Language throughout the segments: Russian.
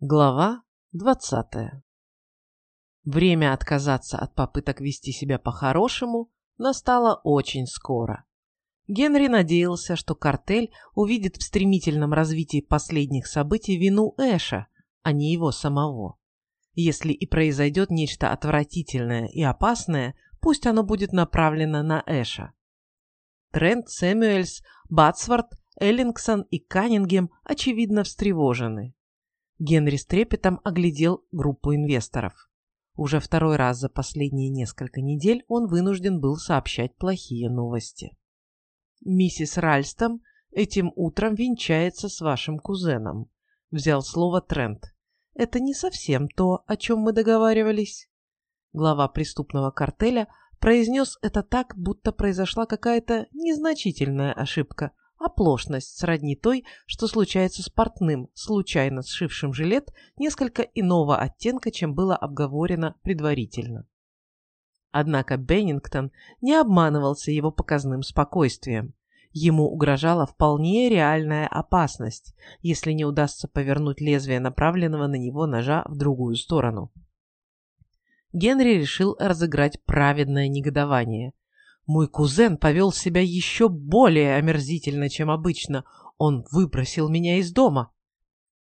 Глава 20. Время отказаться от попыток вести себя по-хорошему настало очень скоро. Генри надеялся, что картель увидит в стремительном развитии последних событий вину Эша, а не его самого. Если и произойдет нечто отвратительное и опасное, пусть оно будет направлено на Эша. Трент, Сэмюэльс, Батсворт, Эллингсон и Каннингем очевидно встревожены. Генри с трепетом оглядел группу инвесторов. Уже второй раз за последние несколько недель он вынужден был сообщать плохие новости. «Миссис Ральстом этим утром венчается с вашим кузеном», — взял слово Трент. «Это не совсем то, о чем мы договаривались». Глава преступного картеля произнес это так, будто произошла какая-то незначительная ошибка — Оплошность сродни той, что случается с портным, случайно сшившим жилет несколько иного оттенка, чем было обговорено предварительно. Однако Беннингтон не обманывался его показным спокойствием. Ему угрожала вполне реальная опасность, если не удастся повернуть лезвие направленного на него ножа в другую сторону. Генри решил разыграть праведное негодование – мой кузен повел себя еще более омерзительно, чем обычно. Он выбросил меня из дома.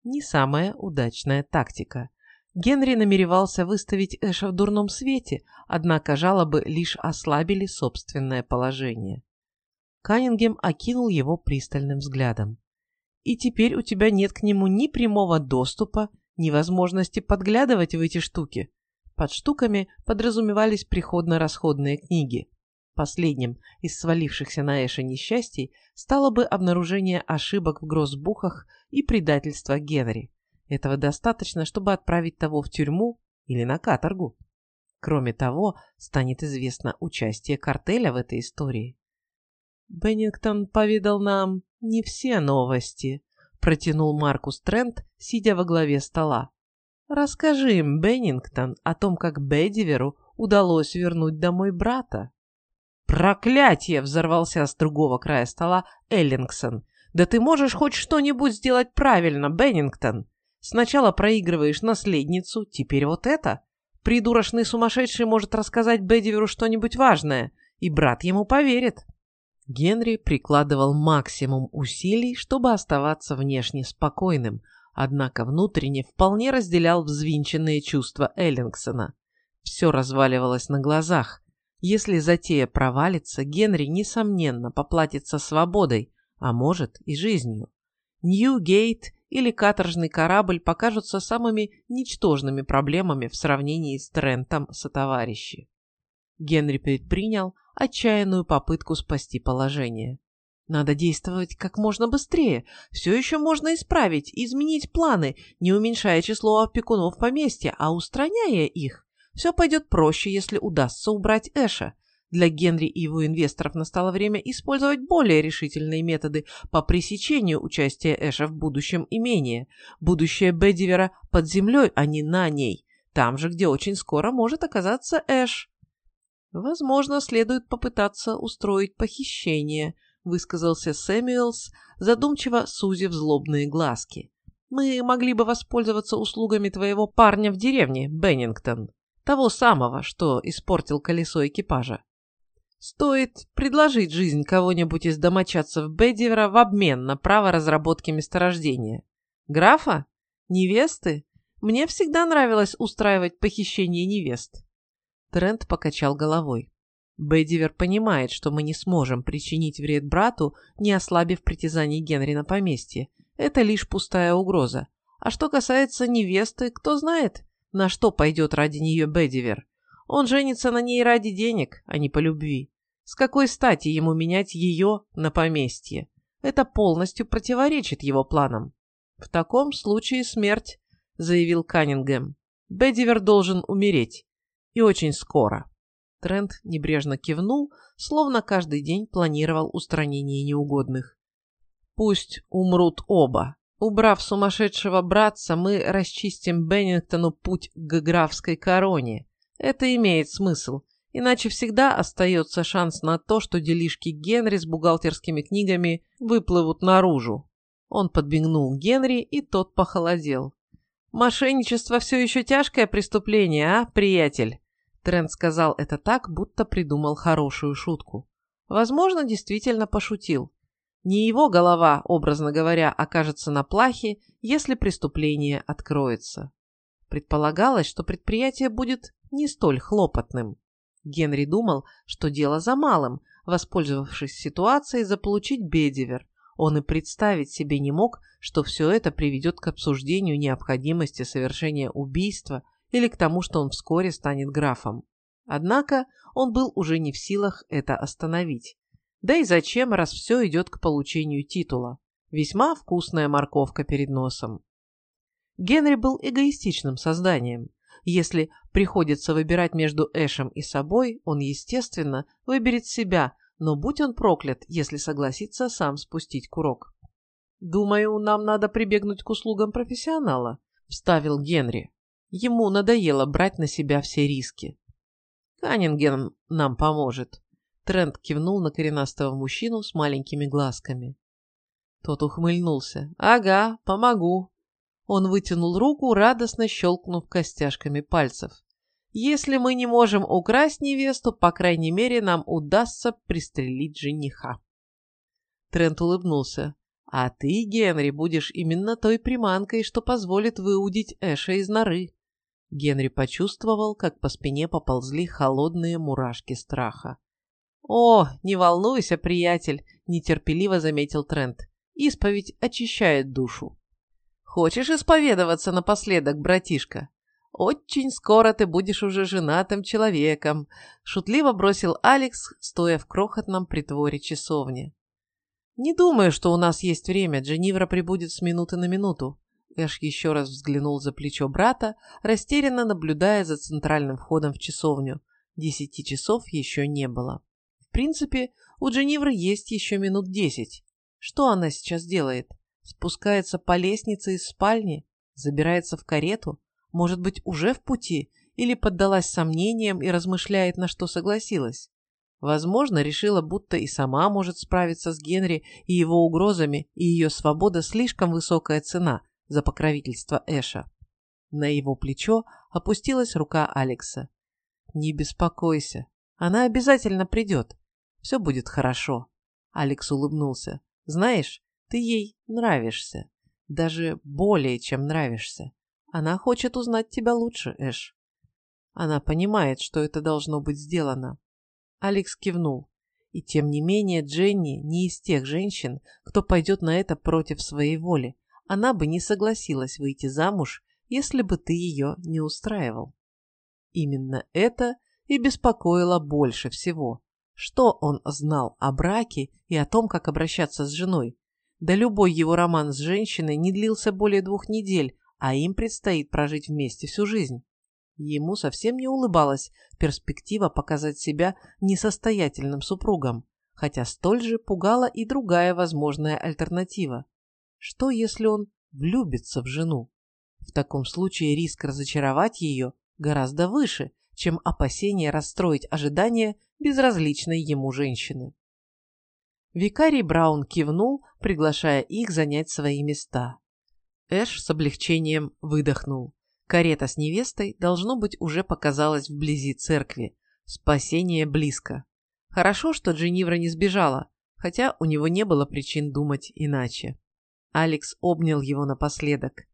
Не самая удачная тактика. Генри намеревался выставить Эша в дурном свете, однако жалобы лишь ослабили собственное положение. Каннингем окинул его пристальным взглядом. «И теперь у тебя нет к нему ни прямого доступа, ни возможности подглядывать в эти штуки». Под штуками подразумевались приходно-расходные книги. Последним из свалившихся на Эша несчастий стало бы обнаружение ошибок в гроссбухах и предательство Генри. Этого достаточно, чтобы отправить того в тюрьму или на каторгу. Кроме того, станет известно участие картеля в этой истории. «Беннингтон поведал нам не все новости», — протянул Маркус Трент, сидя во главе стола. «Расскажи им, Беннингтон, о том, как Бедиверу удалось вернуть домой брата». «Проклятие!» — взорвался с другого края стола Эллингсон. «Да ты можешь хоть что-нибудь сделать правильно, Беннингтон! Сначала проигрываешь наследницу, теперь вот это. Придурочный сумасшедший может рассказать Бедиверу что-нибудь важное, и брат ему поверит». Генри прикладывал максимум усилий, чтобы оставаться внешне спокойным, однако внутренне вполне разделял взвинченные чувства Эллингсона. Все разваливалось на глазах, если затея провалится, Генри, несомненно, поплатится свободой, а может и жизнью. Нью-Гейт или каторжный корабль покажутся самыми ничтожными проблемами в сравнении с Трентом сотоварищи. Генри предпринял отчаянную попытку спасти положение. Надо действовать как можно быстрее. Все еще можно исправить, изменить планы, не уменьшая число опекунов поместья, а устраняя их. Все пойдет проще, если удастся убрать Эша. Для Генри и его инвесторов настало время использовать более решительные методы по пресечению участия Эша в будущем имении. Будущее Бедивера под землей, а не на ней. Там же, где очень скоро может оказаться Эш. Возможно, следует попытаться устроить похищение, высказался Сэмюэлс, задумчиво сузив злобные глазки. Мы могли бы воспользоваться услугами твоего парня в деревне, Беннингтон. Того самого, что испортил колесо экипажа. Стоит предложить жизнь кого-нибудь из домочадцев Бедивера в обмен на право разработки месторождения. Графа? Невесты? Мне всегда нравилось устраивать похищение невест. Трент покачал головой. Бедивер понимает, что мы не сможем причинить вред брату, не ослабив притязаний Генри на поместье. Это лишь пустая угроза. А что касается невесты, кто знает, на что пойдет ради нее Бедивер? Он женится на ней ради денег, а не по любви. С какой стати ему менять ее на поместье? Это полностью противоречит его планам. В таком случае смерть, заявил Каннингем. Бедивер должен умереть. И очень скоро. Трент небрежно кивнул, словно каждый день планировал устранение неугодных. Пусть умрут оба, Убрав сумасшедшего братца, мы расчистим Беннингтону путь к графской короне. Это имеет смысл, иначе всегда остается шанс на то, что делишки Генри с бухгалтерскими книгами выплывут наружу. Он подбегнул Генри, и тот похолодел. «Мошенничество все еще тяжкое преступление, а, приятель?» Трент сказал это так, будто придумал хорошую шутку. Возможно, действительно пошутил. Не его голова, образно говоря, окажется на плахе, если преступление откроется. Предполагалось, что предприятие будет не столь хлопотным. Генри думал, что дело за малым, воспользовавшись ситуацией, заполучить Бедивер. Он и представить себе не мог, что все это приведет к обсуждению необходимости совершения убийства или к тому, что он вскоре станет графом. Однако он был уже не в силах это остановить. Да и зачем, раз все идет к получению титула? Весьма вкусная морковка перед носом. Генри был эгоистичным созданием. Если приходится выбирать между Эшем и собой, он, естественно, выберет себя, но будь он проклят, если согласится сам спустить курок. «Думаю, нам надо прибегнуть к услугам профессионала», – вставил Генри. Ему надоело брать на себя все риски. «Каннингем нам поможет», – Трент кивнул на коренастого мужчину с маленькими глазками. Тот ухмыльнулся. «Ага, помогу». Он вытянул руку, радостно щелкнув костяшками пальцев. «Если мы не можем украсть невесту, по крайней мере, нам удастся пристрелить жениха». Трент улыбнулся. «А ты, Генри, будешь именно той приманкой, что позволит выудить Эша из норы». Генри почувствовал, как по спине поползли холодные мурашки страха. «О, не волнуйся, приятель», – нетерпеливо заметил Трент. «Исповедь очищает душу». «Хочешь исповедоваться напоследок, братишка?» «Очень скоро ты будешь уже женатым человеком», – шутливо бросил Алекс, стоя в крохотном притворе часовни. «Не думаю, что у нас есть время. Дженнивра прибудет с минуты на минуту». Эш еще раз взглянул за плечо брата, растерянно наблюдая за центральным входом в часовню. Десяти часов еще не было. В принципе, у Дженнивры есть еще минут десять. Что она сейчас делает? Спускается по лестнице из спальни? Забирается в карету? Может быть, уже в пути? Или поддалась сомнениям и размышляет, на что согласилась? Возможно, решила, будто и сама может справиться с Генри и его угрозами, и ее свобода слишком высокая цена за покровительство Эша. На его плечо опустилась рука Алекса. «Не беспокойся, она обязательно придет. Все будет хорошо». Алекс улыбнулся. «Знаешь, ты ей нравишься. Даже более, чем нравишься. Она хочет узнать тебя лучше, Эш. Она понимает, что это должно быть сделано. Алекс кивнул. И тем не менее Дженни не из тех женщин, кто пойдет на это против своей воли. Она бы не согласилась выйти замуж, если бы ты ее не устраивал. Именно это и беспокоило больше всего. Что он знал о браке и о том, как обращаться с женой? Да любой его роман с женщиной не длился более двух недель, а им предстоит прожить вместе всю жизнь. Ему совсем не улыбалась перспектива показать себя несостоятельным супругом, хотя столь же пугала и другая возможная альтернатива. Что, если он влюбится в жену? В таком случае риск разочаровать ее гораздо выше, чем опасение расстроить ожидания безразличной ему женщины. Викарий Браун кивнул, приглашая их занять свои места. Эш с облегчением выдохнул. Карета с невестой, должно быть, уже показалась вблизи церкви. Спасение близко. Хорошо, что Дженнивра не сбежала, хотя у него не было причин думать иначе. Алекс обнял его напоследок.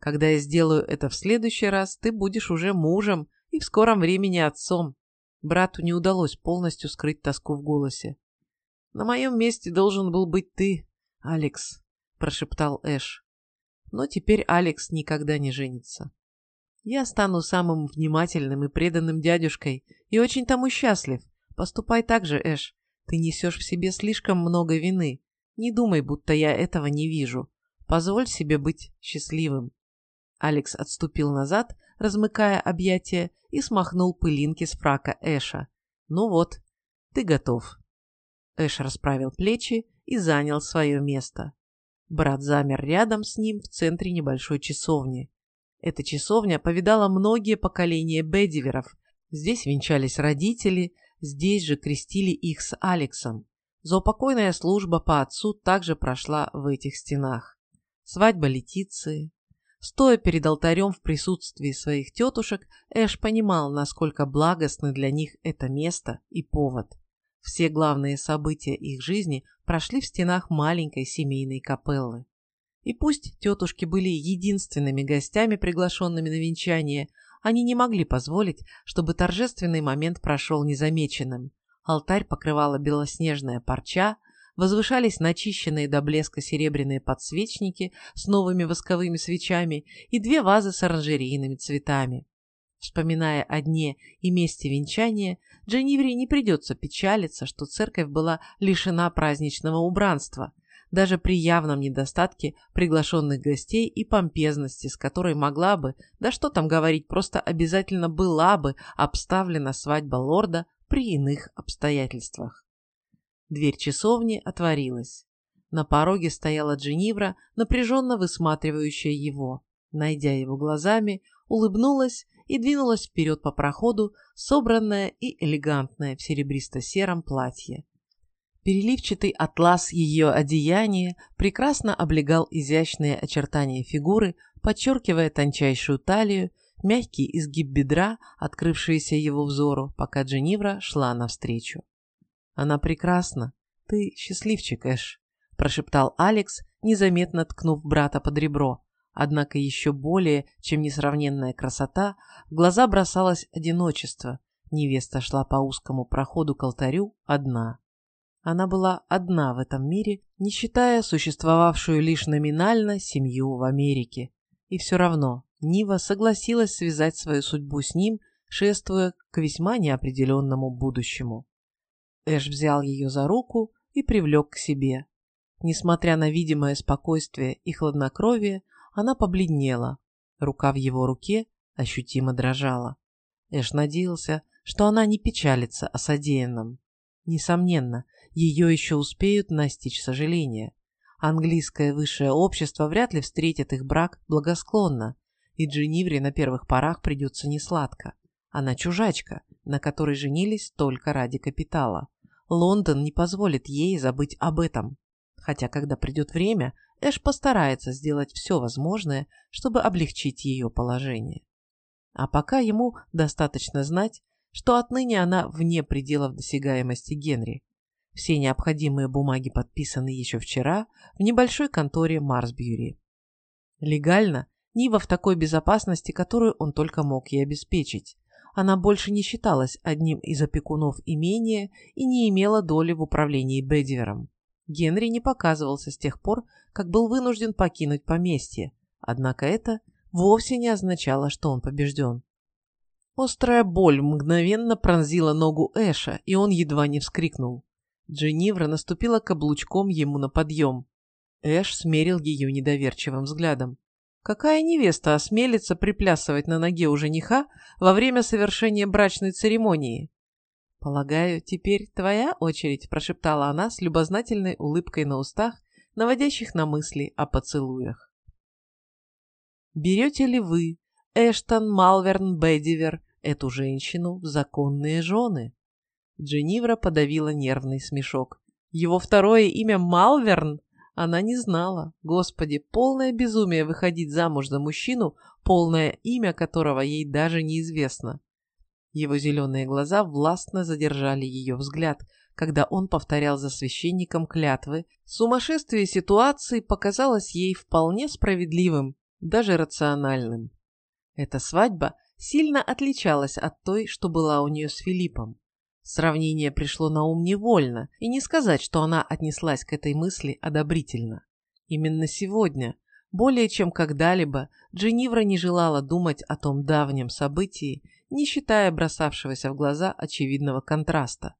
«Когда я сделаю это в следующий раз, ты будешь уже мужем и в скором времени отцом». Брату не удалось полностью скрыть тоску в голосе. «На моем месте должен был быть ты, Алекс», – прошептал Эш. Но теперь Алекс никогда не женится. Я стану самым внимательным и преданным дядюшкой и очень тому счастлив. Поступай так же, Эш. Ты несешь в себе слишком много вины. Не думай, будто я этого не вижу. Позволь себе быть счастливым. Алекс отступил назад, размыкая объятия, и смахнул пылинки с фрака Эша. Ну вот, ты готов. Эш расправил плечи и занял свое место. Брат замер рядом с ним в центре небольшой часовни. Эта часовня повидала многие поколения Бедиверов. Здесь венчались родители, здесь же крестили их с Алексом. Заупокойная служба по отцу также прошла в этих стенах. Свадьба Летиции. Стоя перед алтарем в присутствии своих тетушек, Эш понимал, насколько благостны для них это место и повод. Все главные события их жизни прошли в стенах маленькой семейной капеллы. И пусть тетушки были единственными гостями, приглашенными на венчание, они не могли позволить, чтобы торжественный момент прошел незамеченным. Алтарь покрывала белоснежная парча, возвышались начищенные до блеска серебряные подсвечники с новыми восковыми свечами и две вазы с оранжерейными цветами. Вспоминая о дне и месте венчания, Дженнивре не придется печалиться, что церковь была лишена праздничного убранства, даже при явном недостатке приглашенных гостей и помпезности, с которой могла бы, да что там говорить, просто обязательно была бы обставлена свадьба лорда при иных обстоятельствах. Дверь часовни отворилась. На пороге стояла Дженнивра, напряженно высматривающая его. Найдя его глазами, улыбнулась и двинулась вперед по проходу, собранная и элегантная в серебристо-сером платье. Переливчатый атлас ее одеяния прекрасно облегал изящные очертания фигуры, подчеркивая тончайшую талию, мягкий изгиб бедра, открывшийся его взору, пока Дженнивра шла навстречу. Она прекрасна. Ты счастливчик, Эш, прошептал Алекс, незаметно ткнув брата под ребро. Однако еще более, чем несравненная красота, в глаза бросалось одиночество. Невеста шла по узкому проходу к алтарю одна. Она была одна в этом мире, не считая существовавшую лишь номинально семью в Америке. И все равно Нива согласилась связать свою судьбу с ним, шествуя к весьма неопределенному будущему. Эш взял ее за руку и привлек к себе. Несмотря на видимое спокойствие и хладнокровие, она побледнела. Рука в его руке ощутимо дрожала. Эш надеялся, что она не печалится о содеянном. Несомненно, ее еще успеют настичь сожаления. Английское высшее общество вряд ли встретит их брак благосклонно, и Дженнивре на первых порах придется несладко. Она чужачка, на которой женились только ради капитала. Лондон не позволит ей забыть об этом. Хотя, когда придет время, Эш постарается сделать все возможное, чтобы облегчить ее положение. А пока ему достаточно знать, что отныне она вне пределов досягаемости Генри. Все необходимые бумаги подписаны еще вчера в небольшой конторе Марсбьюри. Легально Нива в такой безопасности, которую он только мог ей обеспечить, она больше не считалась одним из опекунов имения и не имела доли в управлении Бедивером. Генри не показывался с тех пор, как был вынужден покинуть поместье, однако это вовсе не означало, что он побежден. Острая боль мгновенно пронзила ногу Эша, и он едва не вскрикнул. Дженнивра наступила каблучком ему на подъем. Эш смерил ее недоверчивым взглядом. Какая невеста осмелится приплясывать на ноге у жениха во время совершения брачной церемонии? «Полагаю, теперь твоя очередь», – прошептала она с любознательной улыбкой на устах, наводящих на мысли о поцелуях. «Берете ли вы, Эштон Малверн Бедивер, эту женщину в законные жены?» Дженнивра подавила нервный смешок. «Его второе имя Малверн?» Она не знала. Господи, полное безумие выходить замуж за мужчину, полное имя которого ей даже неизвестно. Его зеленые глаза властно задержали ее взгляд, когда он повторял за священником клятвы. Сумасшествие ситуации показалось ей вполне справедливым, даже рациональным. Эта свадьба сильно отличалась от той, что была у нее с Филиппом. Сравнение пришло на ум невольно, и не сказать, что она отнеслась к этой мысли одобрительно. Именно сегодня, более чем когда-либо, Дженнивра не желала думать о том давнем событии, не считая бросавшегося в глаза очевидного контраста.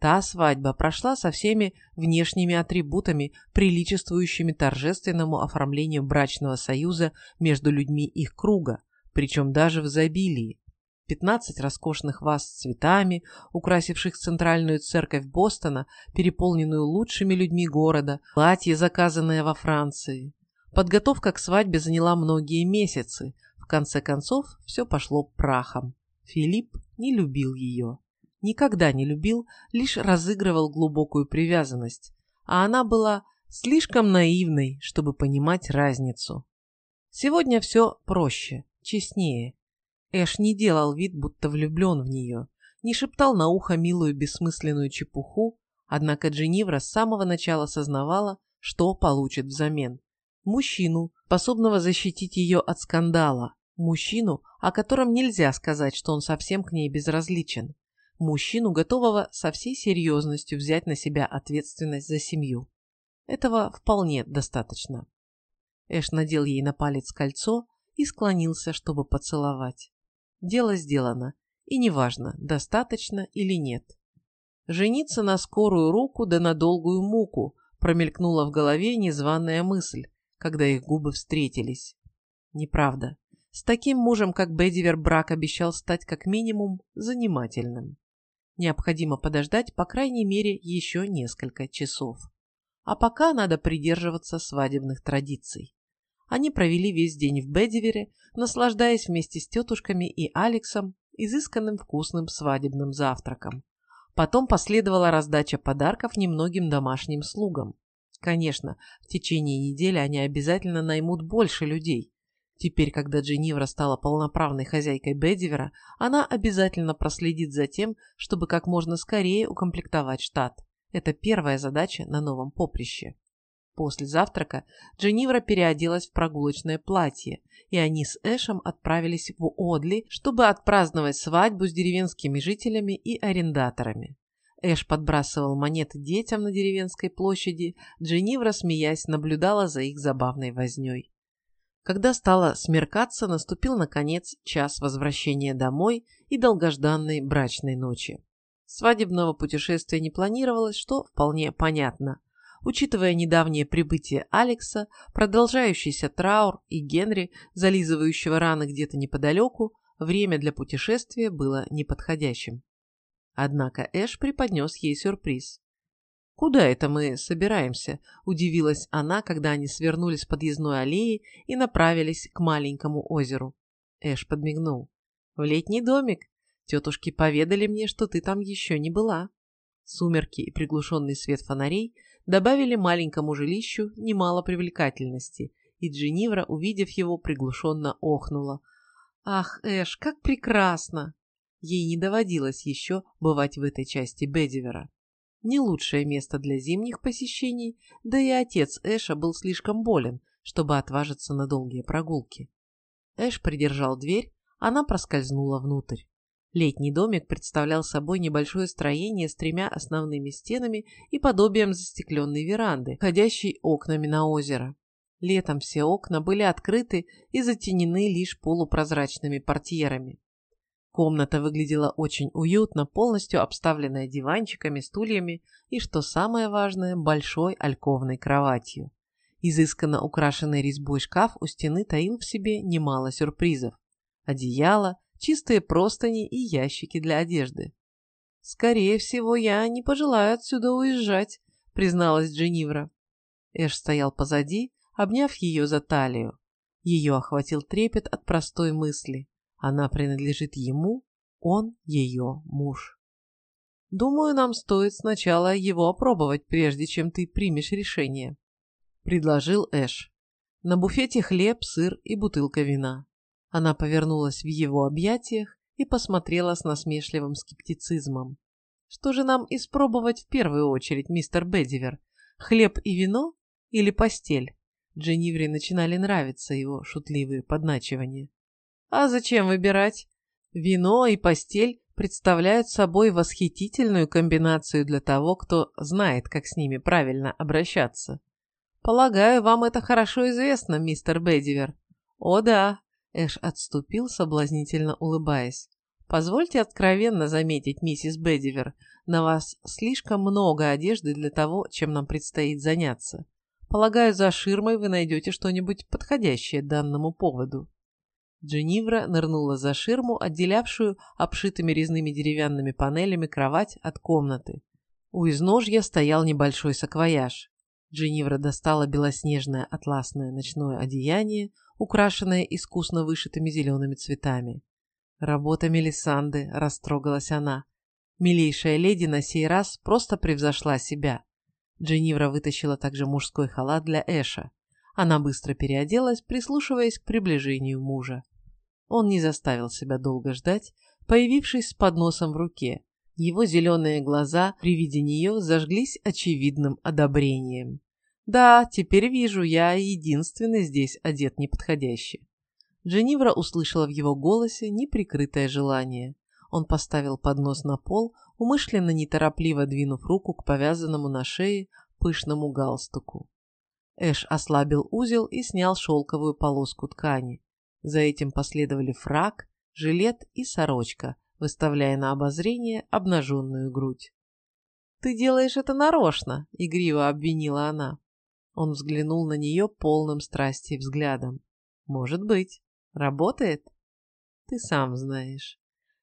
Та свадьба прошла со всеми внешними атрибутами, приличествующими торжественному оформлению брачного союза между людьми их круга, причем даже в изобилии. 15 роскошных ваз с цветами, украсивших центральную церковь Бостона, переполненную лучшими людьми города, платье, заказанное во Франции. Подготовка к свадьбе заняла многие месяцы. В конце концов, все пошло прахом. Филипп не любил ее. Никогда не любил, лишь разыгрывал глубокую привязанность. А она была слишком наивной, чтобы понимать разницу. Сегодня все проще, честнее. Эш не делал вид, будто влюблен в нее, не шептал на ухо милую бессмысленную чепуху, однако Дженнивра с самого начала сознавала, что получит взамен. Мужчину, способного защитить ее от скандала, мужчину, о котором нельзя сказать, что он совсем к ней безразличен, мужчину, готового со всей серьезностью взять на себя ответственность за семью. Этого вполне достаточно. Эш надел ей на палец кольцо и склонился, чтобы поцеловать. Дело сделано, и неважно, достаточно или нет. Жениться на скорую руку да на долгую муку промелькнула в голове незваная мысль, когда их губы встретились. Неправда. С таким мужем, как Бедивер, брак обещал стать как минимум занимательным. Необходимо подождать, по крайней мере, еще несколько часов. А пока надо придерживаться свадебных традиций. Они провели весь день в Бедивере, наслаждаясь вместе с тетушками и Алексом изысканным вкусным свадебным завтраком. Потом последовала раздача подарков немногим домашним слугам. Конечно, в течение недели они обязательно наймут больше людей. Теперь, когда Дженнивра стала полноправной хозяйкой Бедивера, она обязательно проследит за тем, чтобы как можно скорее укомплектовать штат. Это первая задача на новом поприще. После завтрака Дженнивра переоделась в прогулочное платье, и они с Эшем отправились в Одли, чтобы отпраздновать свадьбу с деревенскими жителями и арендаторами. Эш подбрасывал монеты детям на деревенской площади, Дженнивра, смеясь, наблюдала за их забавной вознёй. Когда стало смеркаться, наступил, наконец, час возвращения домой и долгожданной брачной ночи. Свадебного путешествия не планировалось, что вполне понятно. Учитывая недавнее прибытие Алекса, продолжающийся траур и Генри, зализывающего раны где-то неподалеку, время для путешествия было неподходящим. Однако Эш преподнес ей сюрприз. «Куда это мы собираемся?» – удивилась она, когда они свернули с подъездной аллеи и направились к маленькому озеру. Эш подмигнул. «В летний домик. Тетушки поведали мне, что ты там еще не была». Сумерки и приглушенный свет фонарей добавили маленькому жилищу немало привлекательности, и Дженнивра, увидев его, приглушенно охнула. «Ах, Эш, как прекрасно!» Ей не доводилось еще бывать в этой части Бедивера. Не лучшее место для зимних посещений, да и отец Эша был слишком болен, чтобы отважиться на долгие прогулки. Эш придержал дверь, она проскользнула внутрь. Летний домик представлял собой небольшое строение с тремя основными стенами и подобием застекленной веранды, ходящей окнами на озеро. Летом все окна были открыты и затенены лишь полупрозрачными портьерами. Комната выглядела очень уютно, полностью обставленная диванчиками, стульями и, что самое важное, большой альковной кроватью. Изысканно украшенный резьбой шкаф у стены таил в себе немало сюрпризов. Одеяло, чистые простыни и ящики для одежды. «Скорее всего, я не пожелаю отсюда уезжать», — призналась Дженнивра. Эш стоял позади, обняв ее за талию. Ее охватил трепет от простой мысли. Она принадлежит ему, он ее муж. «Думаю, нам стоит сначала его опробовать, прежде чем ты примешь решение», — предложил Эш. На буфете хлеб, сыр и бутылка вина. Она повернулась в его объятиях и посмотрела с насмешливым скептицизмом. «Что же нам испробовать в первую очередь, мистер Бедивер? Хлеб и вино или постель?» Дженнивре начинали нравиться его шутливые подначивания. «А зачем выбирать? Вино и постель представляют собой восхитительную комбинацию для того, кто знает, как с ними правильно обращаться. Полагаю, вам это хорошо известно, мистер Бедивер. О да, Эш отступил, соблазнительно улыбаясь. «Позвольте откровенно заметить, миссис Бедивер, на вас слишком много одежды для того, чем нам предстоит заняться. Полагаю, за ширмой вы найдете что-нибудь подходящее данному поводу». Дженнивра нырнула за ширму, отделявшую обшитыми резными деревянными панелями кровать от комнаты. У изножья стоял небольшой саквояж. Дженнивра достала белоснежное атласное ночное одеяние, украшенное искусно вышитыми зелеными цветами. Работа Мелисанды, растрогалась она. Милейшая леди на сей раз просто превзошла себя. Дженнивра вытащила также мужской халат для Эша. Она быстро переоделась, прислушиваясь к приближению мужа. Он не заставил себя долго ждать, появившись с подносом в руке. Его зеленые глаза при виде нее зажглись очевидным одобрением. «Да, теперь вижу, я единственный здесь одет неподходяще». Дженнивра услышала в его голосе неприкрытое желание. Он поставил поднос на пол, умышленно неторопливо двинув руку к повязанному на шее пышному галстуку. Эш ослабил узел и снял шелковую полоску ткани. За этим последовали фрак, жилет и сорочка, выставляя на обозрение обнаженную грудь. «Ты делаешь это нарочно!» — игриво обвинила она. Он взглянул на нее полным страсти взглядом. «Может быть. Работает?» «Ты сам знаешь».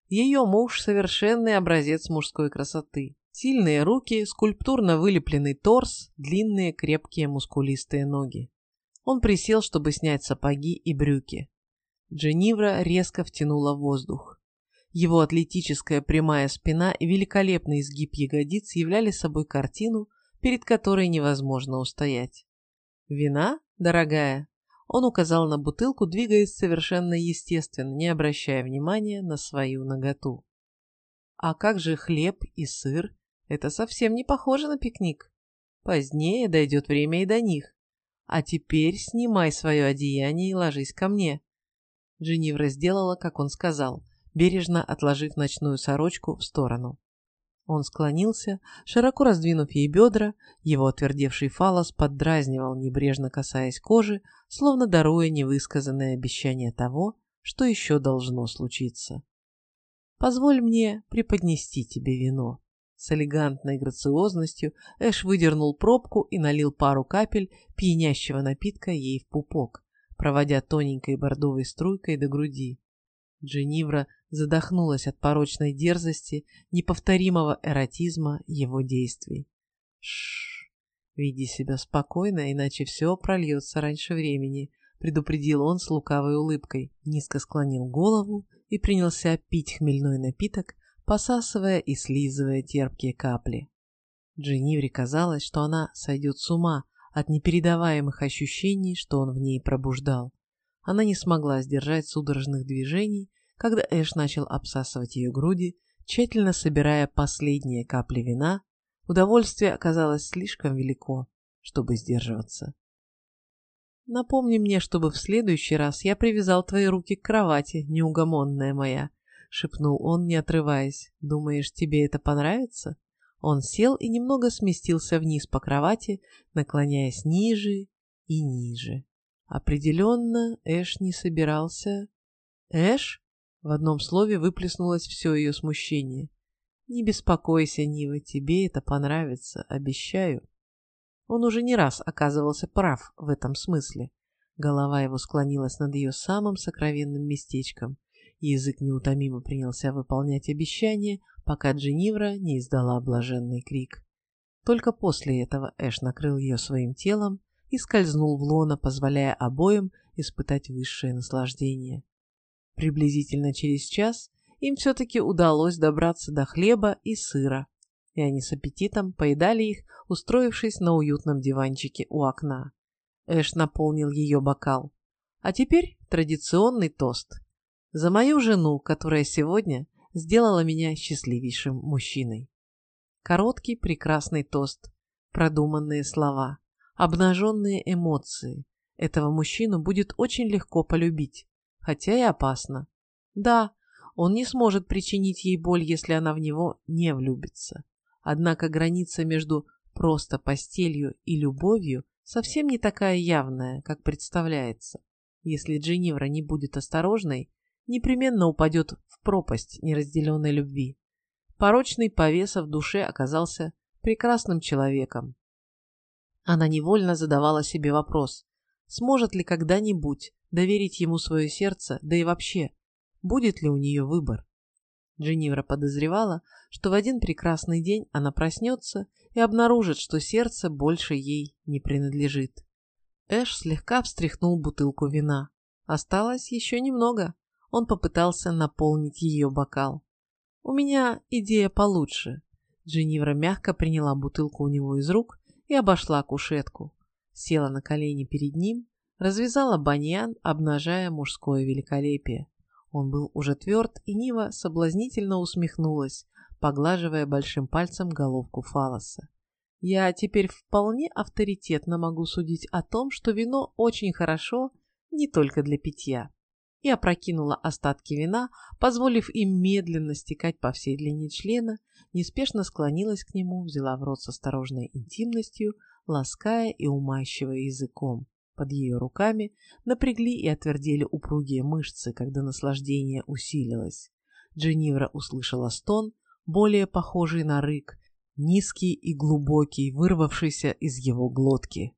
Ее муж — совершенный образец мужской красоты. Сильные руки, скульптурно вылепленный торс, длинные крепкие мускулистые ноги. Он присел, чтобы снять сапоги и брюки. Дженнивра резко втянула воздух. Его атлетическая прямая спина и великолепный изгиб ягодиц являли собой картину, перед которой невозможно устоять. «Вина, дорогая?» Он указал на бутылку, двигаясь совершенно естественно, не обращая внимания на свою наготу. «А как же хлеб и сыр? Это совсем не похоже на пикник. Позднее дойдет время и до них. А теперь снимай свое одеяние и ложись ко мне». Дженнивра сделала, как он сказал, бережно отложив ночную сорочку в сторону. Он склонился, широко раздвинув ей бедра, его отвердевший фалос поддразнивал, небрежно касаясь кожи, словно даруя невысказанное обещание того, что еще должно случиться. «Позволь мне преподнести тебе вино». С элегантной грациозностью Эш выдернул пробку и налил пару капель пьянящего напитка ей в пупок, проводя тоненькой бордовой струйкой до груди. Дженнивра задохнулась от порочной дерзости, неповторимого эротизма его действий. Шш, веди себя спокойно, иначе все прольется раньше времени, предупредил он с лукавой улыбкой, низко склонил голову и принялся пить хмельной напиток, посасывая и слизывая терпкие капли. Дженнивре казалось, что она сойдет с ума от непередаваемых ощущений, что он в ней пробуждал. Она не смогла сдержать судорожных движений, когда Эш начал обсасывать ее груди, тщательно собирая последние капли вина, удовольствие оказалось слишком велико, чтобы сдерживаться. «Напомни мне, чтобы в следующий раз я привязал твои руки к кровати, неугомонная моя», — шепнул он, не отрываясь. «Думаешь, тебе это понравится?» Он сел и немного сместился вниз по кровати, наклоняясь ниже и ниже. Определенно, Эш не собирался... «Эш?» В одном слове выплеснулось все ее смущение. «Не беспокойся, Нива, тебе это понравится, обещаю». Он уже не раз оказывался прав в этом смысле. Голова его склонилась над ее самым сокровенным местечком, язык неутомимо принялся выполнять обещание, пока Дженнивра не издала блаженный крик. Только после этого Эш накрыл ее своим телом и скользнул в лоно, позволяя обоим испытать высшее наслаждение. Приблизительно через час им все-таки удалось добраться до хлеба и сыра, и они с аппетитом поедали их, устроившись на уютном диванчике у окна. Эш наполнил ее бокал. А теперь традиционный тост. За мою жену, которая сегодня сделала меня счастливейшим мужчиной. Короткий прекрасный тост, продуманные слова, обнаженные эмоции. Этого мужчину будет очень легко полюбить хотя и опасно. Да, он не сможет причинить ей боль, если она в него не влюбится. Однако граница между просто постелью и любовью совсем не такая явная, как представляется. Если Дженнивра не будет осторожной, непременно упадет в пропасть неразделенной любви. Порочный повеса в душе оказался прекрасным человеком. Она невольно задавала себе вопрос, сможет ли когда-нибудь доверить ему свое сердце, да и вообще, будет ли у нее выбор. Дженнивра подозревала, что в один прекрасный день она проснется и обнаружит, что сердце больше ей не принадлежит. Эш слегка встряхнул бутылку вина. Осталось еще немного. Он попытался наполнить ее бокал. «У меня идея получше». Дженнивра мягко приняла бутылку у него из рук и обошла кушетку. Села на колени перед ним, развязала баньян, обнажая мужское великолепие. Он был уже тверд, и Нива соблазнительно усмехнулась, поглаживая большим пальцем головку фалоса. Я теперь вполне авторитетно могу судить о том, что вино очень хорошо не только для питья. И опрокинула остатки вина, позволив им медленно стекать по всей длине члена, неспешно склонилась к нему, взяла в рот с осторожной интимностью, лаская и умащивая языком. Под ее руками напрягли и отвердели упругие мышцы, когда наслаждение усилилось. Дженнивра услышала стон, более похожий на рык, низкий и глубокий, вырвавшийся из его глотки.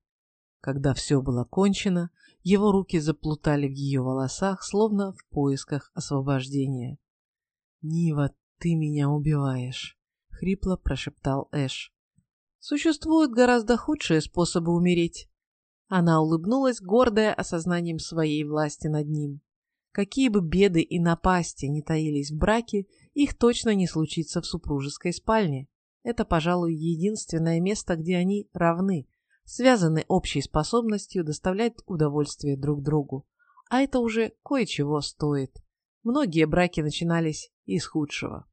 Когда все было кончено, его руки заплутали в ее волосах, словно в поисках освобождения. «Нива, ты меня убиваешь», — хрипло прошептал Эш. «Существуют гораздо худшие способы умереть». Она улыбнулась, гордая осознанием своей власти над ним. Какие бы беды и напасти не таились в браке, их точно не случится в супружеской спальне. Это, пожалуй, единственное место, где они равны, связаны общей способностью доставлять удовольствие друг другу. А это уже кое-чего стоит. Многие браки начинались из худшего.